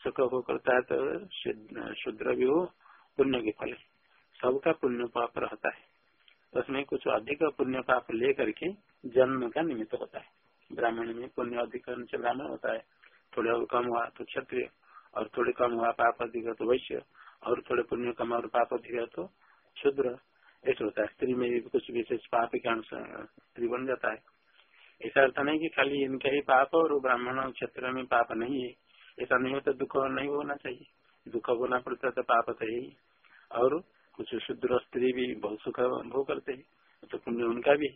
सुख भोग करता है तो शुद्र भी हो, पुण्य के फल सबका पुण्य पाप रहता है। उसमें कुछ अधिक पुण्य पाप ले करके जन्म का निमित्त होता है। ब्राह्मण में पुण्य अधिक ब्राह्मण होता है। थोड़े और कम हुआ तो क्षत्रिय, और थोड़े कम हुआ पाप अधिक तो वैश्य, और थोड़े पुण्य कम और पाप अधिक तो क्षुद्र। ऐसा होता है। स्त्री में भी कुछ विशेष पाप के अनुसार स्त्री बन जाता है। ऐसा अर्थ नहीं कि खाली इनका ही पाप और ब्राह्मण क्षेत्र में पाप नहीं है। ऐसा नहीं हो तो दुख नहीं होना चाहिए। दुख होना पड़ता तो पाप तो यही और कुछ शुद्र स्त्री भी बहुत सुख भोग करते है तो पुण्य उनका भी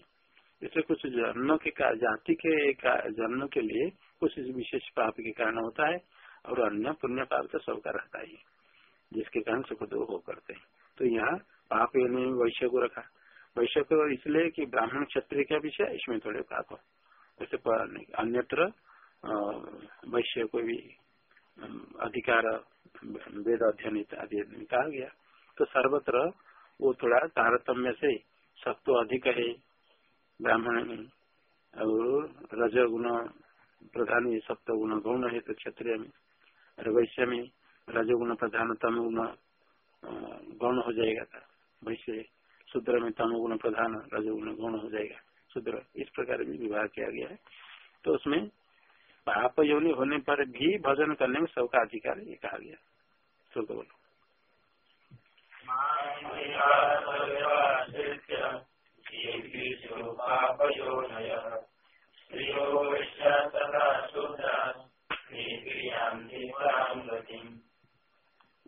इसे कुछ जन्म के जाति के जन्म के लिए कुछ विशेष पाप के कारण होता है और अन्य पुण्य पाप तो सबका रहता ही जिसके कारण सुख दो हो करते हैं। तो यहाँ पाप वैश्य को रखा। वैश्य को इसलिए कि ब्राह्मण क्षत्रिय का विषय इसमें थोड़े पाप वैसे अन्यत्र वैश्य को भी अधिकार, वेद अध्ययन आदि कहा गया। तो सर्वत्र वो थोड़ा तारतम्य से सत्व अधिक है। ब्राह्मण में और रजगुण प्रधान सप्त गुण गौण है तो क्षत्रिय में। और वैश्य में रजगुण प्रधान तम गुण गौण हो जाएगा। था वैश्य शूद्र में तम गुण प्रधान, रजगुण गौण हो जाएगा। शूद्र इस प्रकार भी विवाह किया गया है। तो उसमें पाप योनि होने पर भी भजन करने में सबका अधिकार ये कहा गया। श्लोक बोलो।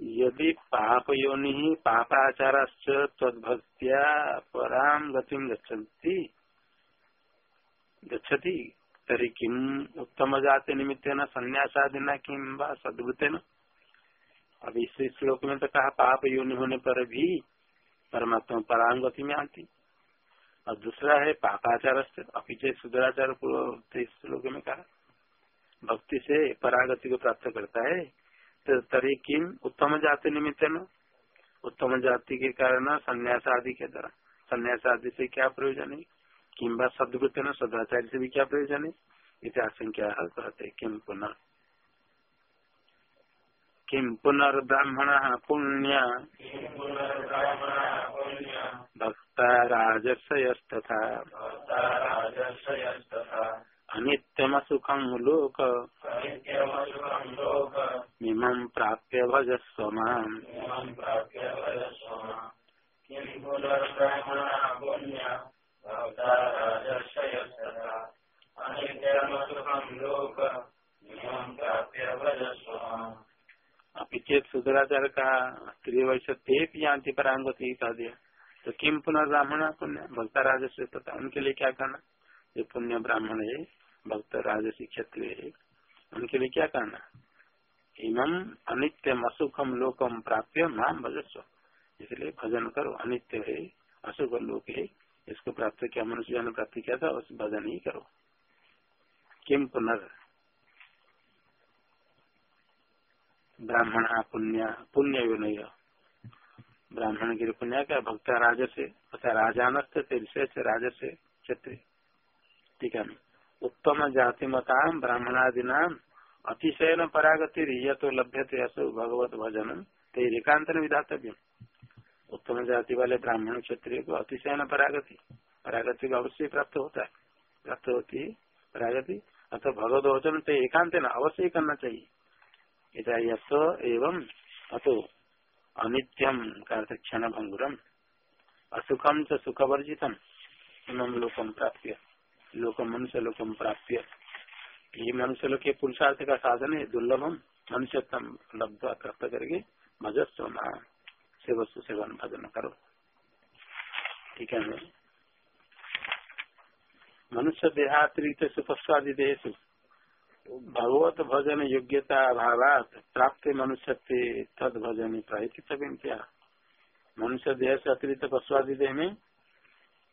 यदि पाप योनि ही पापाचार तद्भक्तिया पराम गतिम गच्छन्ति गच्छति तरी किम उत्तम जाति निमित्त न संन्यासादिना किम सदृत अब इस श्लोक में तो कहा, पाप योनि होने पर भी परमात्मा परांगति में आती। और दूसरा है पापाचार से अपिचे सुधराचार पूर्व श्लोक में कहा, भक्ति से परागति को प्राप्त करता है तो तरी किम उत्तम जाति निमित्त न उत्तम जाति के कारण संन्यास आदि के द्वारा। संन्यास आदि से क्या प्रयोजन है? किम्बा सदवृत्त न सदाचार्य से भी क्या प्रयोजन है? इतिहास क्या कहते किम पुनः। किम पुनर्ब्राह्मण पुण्य। भक्ता राजस्वयस्तथा अनित्यम सुखम लोक। मिमं प्राप्य भजस्व माम् चेत का स्त्री वैश्य तेप यान्ति परांगति कह दिया तो किम पुनः ब्राह्मण पुण्य भक्त राजस्व तथा उनके लिए क्या करना ये पुण्य ब्राह्मण है भक्त राजसी क्षत्रिय है उनके लिए क्या करना इमम अनित्यम असुखम लोकम प्राप्य माम भजस्व इसलिए भजन करो, अनित्य है अशुभ लोक है इसको प्राप्त किया, मनुष्य ने प्राप्त किया था उस भजन ही करो। किम पुनर् ब्राह्मण पुण्य पुण्य नहीं ब्राह्मण के पुण्य क्या? भक्त राज से अथा राजान से राज से क्षत्रिय ठीक है। उत्तम जाति मता ब्राह्मणादि नाम अतिशयन परागति ये तो लभ्य भगवत भजन तेरिकांत विधातव्य उत्तम जाति वाले ब्राह्मण क्षत्रिय को अतिशयन परागति परागति का अवश्य प्राप्त होता है। प्राप्त होती है परागति। अतः भगवत भजन तो एकांत न अवश्य करना चाहिए। एवं अतो अनित्यम का क्षण भंगुरम असुखम च सुख वर्जितम इमम लोकम प्राप्त लोक मनुष्य लोकम प्राप्त ये मनुष्य लोग के पुरुषार्थ का साधन है दुर्लभम मनुष्यतम लब्ध प्राप्त करके मजस्व सेवस्व सेवन भजन करो। ठीक है मनुष्य देहातिरिक्त सुपस्वादि देह भगवत भजन योग्यता अभाव प्राप्त मनुष्य तद भजन प्रायित क्या मनुष्य देह से अतिरिक्त पशुआदि देह में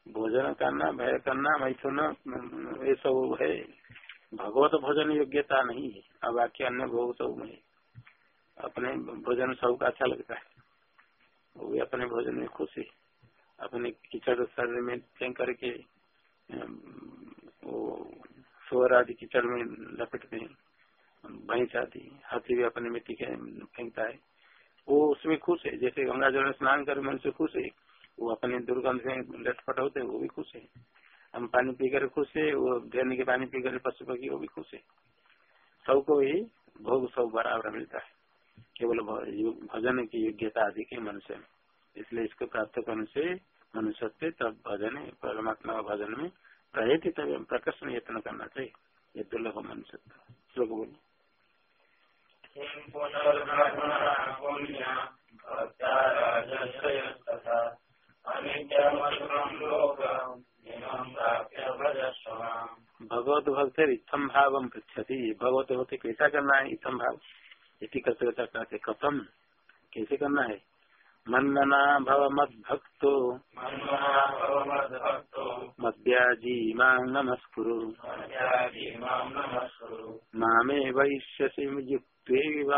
भोजन करना, भय करना, मैथुन, ये सब है। भगवत भोजन योग्यता नहीं है। अब बाकी अन्य भोग सब में अपने भोजन सबका अच्छा लगता है। वो भी अपने भोजन में खुश अपने कीचड़ शरीर में फेंक करके वो सोर आदि कीचड़ में लपेटते हैं। भैंस आदि हाथी भी अपने मिट्टी के फेंकता है। वो उसमें खुश है। जैसे गंगा जल में स्नान कर मनुष्य खुश है, वो अपने दुर्गंध में लटपट होते वो भी खुश है। हम पानी पीकर खुश है, वो देने के पानी पीकर पशु पक्षी, वो भी खुश है। सबको ही भोग सब बराबर मिलता है। केवल भजन की योग्यता अधिक है मनुष्य में। इसलिए इसको प्राप्त करने से मनुष्य तब भजन, परमात्मा का भजन में प्रयति तब प्रकर्षण यत्न करना चाहिए। ये दुर्लभ मनुष्य श्लोक बोलो भगवत भक्त इतम भाव पृछति भगवत होते कैसा करना है? इतम भाव। इसी करते कथम। कैसे करना है? मन्मना भव मद भक्तो मद्याजी माँ नमस्कुरु मामे वैश्यसि युक्त्वैव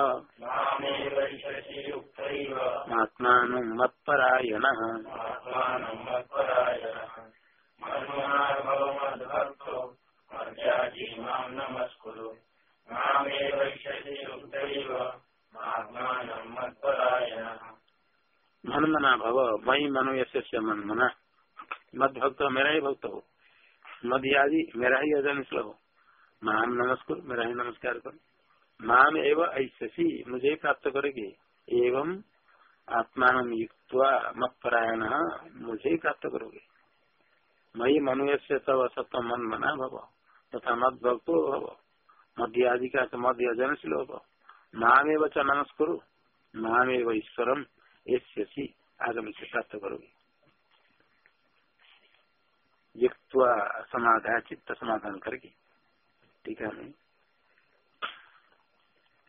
आत्मानं मत्परायणः। युक्तैव आत्मानं मत्परायणः मन मना भव मई मनो यश्य मन मना मद भक्त मेरा ही भक्त। हो मद मेरा ही अजन हो माम नमस्कार मेरा ही नमस्कार करो। माम एवं ऐसी मुझे ही प्राप्त करेगी। एवं आत्मान युक्त मत परायण मुझे ही प्राप्त करोगे। मई मनु से तब सत्य मन मना भव, तथा मद भक्त भव। मध्य आदि का मध्य अजनशील भव माम एवं च नमस्कुरु एवं ईश्वरम ऐसी आगम से प्राप्त करोगे समाधान चित्त समाधान करके। ठीक है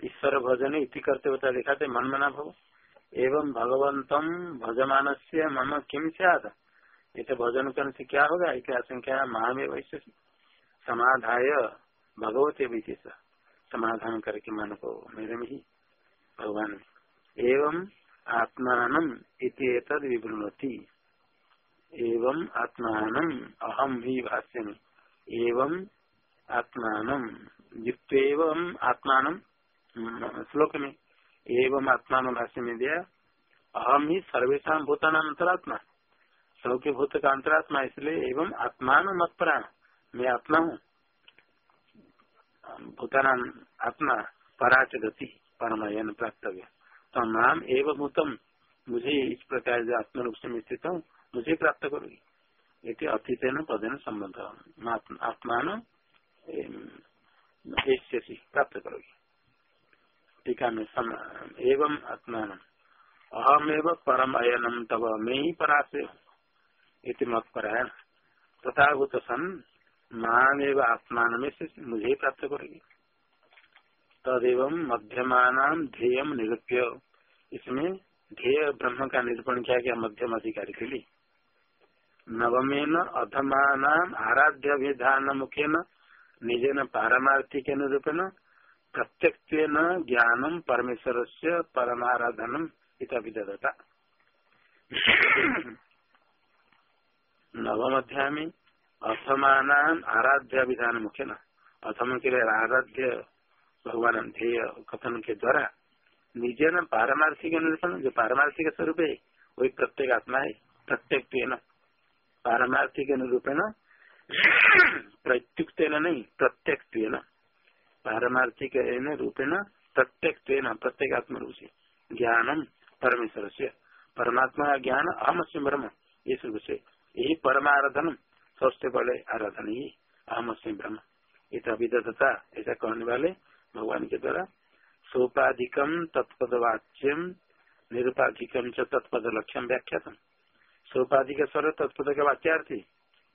ईश्वर भजन इति करते होता दिखाते मन मना भव। एवं भगवंतम भजमान से मम किम आता ये तो भजन करने से क्या होगा? क्या संख्या महामे वैश्य समाधाय भगवते विशेष समाधान करके मन को मेरे में ही भगवान, एवं आत्मान विवृणती। एवं आत्मान अहम ही भाष्य एवं आत्मान एवं आत्मान श्लोक में एवं आत्मान भाष्य में दिया अहम ही सर्वेशा भूतान अंतरात्मा। सब के भूत का अंतरात्मा इसलिए एवं आत्मान मत प्राण मैं आत्मा हूँ। भूतान आत्मा पराच गति परमायन प्राप्त तमाम एवं उत्तम मुझे इस प्रकार जो आत्म रूप से स्थित हूँ, मुझे प्राप्त करोगी। ये अतीत न पदन संबंध। आत्मान प्राप्त करोगी। टीका में एवं आत्मान। अहम एवं परम अयनम तब मैं ही इति मत परायण तथा भूत सन मान एवं आत्मान में से मुझे प्राप्त करोगी। तदेव मध्यमान ध्येय निरूप्य। इसमें ध्येय ब्रह्म का निरूपण किया गया मध्यम अधिकारी के लिए। नवमेन अधमान आराध्य विधान मुखेन निजेन पारमार्थिक निरूपण। प्रत्यक्ष ज्ञानम परमेश्वर से परमाराधनम इतना नवम अध्याय में अथमान आराध्य विधान मुख्य न अथम के लिए आराध्य भगवान ध्येय कथन के द्वारा निजे न पारमार्थिक निरूपण जो पारमार्थिक स्वरूप है वही प्रत्येक आत्मा है, प्रत्येक पारमार्थिक निरूपण प्रत्युक्त नहीं, प्रत्येक पारमार्थिक रूपेण प्रत्येक प्रत्येक आत्म रूप से ज्ञानम परमेश्वर से परमात्मा ज्ञान अहम से ब्रह्म। इस रूप से। यही परमाराधन सबसे बड़े आराधन ही अहम से ब्रह्म इत अभिदता ऐसा कहने वाले भगवान के द्वारा, सोपाधिकम तत्पद वाच्यम निरुपाधिकम च तत्पद लक्ष्यम व्याख्यातम। सोपाधिक स्वर तत्पद का वाच्यार्थी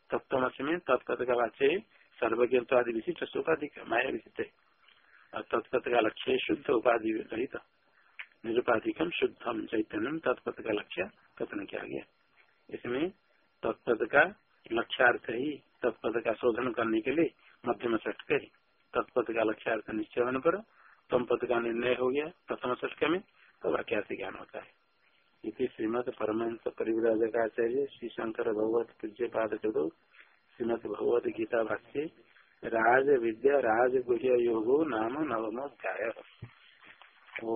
तत्वमसी में तत्पद का वाच्य सर्वज्ञत्व आदि विशिष्ट सोपाधिक माया विशिष्ट है। और तत्पद का लक्ष्य शुद्ध उपाधि रहित, निरुपाधिकम शुद्धम चैतन्यम, तत्पद का लक्ष्य कथन किया गया। इसमें तत्पद का लक्ष्यार्थ ही तत्पद का शोधन करने के लिए मध्यम षटक के तत्पद का लक्ष्यार्थ निश्चय होने पर तम पद का निर्णय हो गया प्रथम षटक में तो वाक्या से ज्ञान होता है। इति श्रीमद परमहंस परिव्राजकाचार्य श्री शंकर भगवत पूज्य पाद चलो श्रीमद भगवत गीता भाष्य, राज विद्या राजगुह्य योगो नाम नवमोध्याय ओ